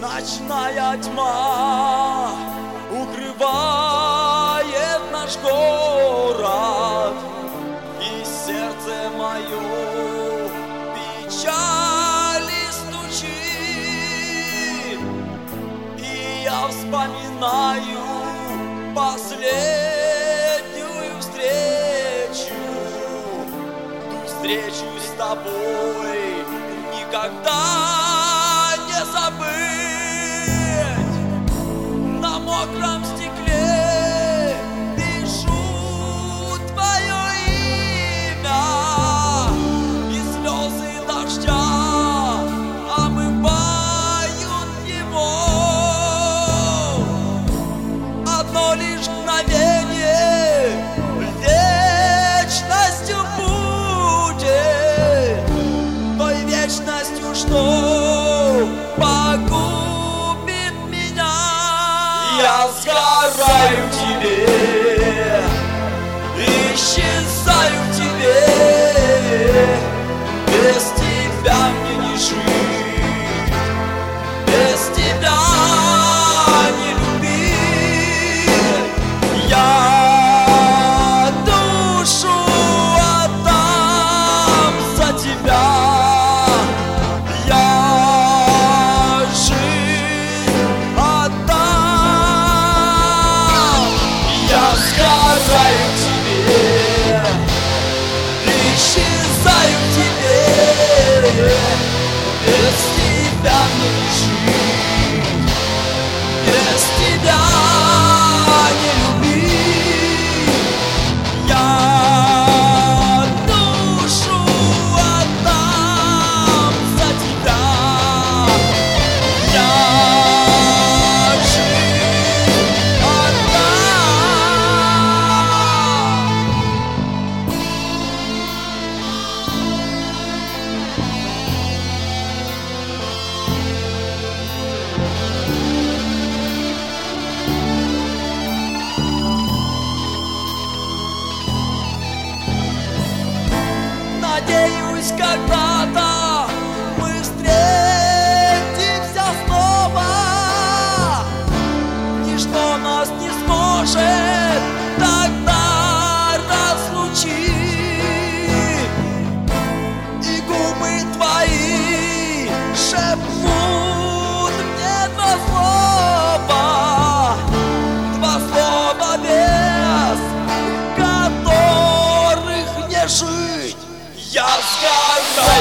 Ночная тьма укрывает наш город. знаю последнюю встречу, ту встречу с тобой никогда. arrived. God. Brown. God.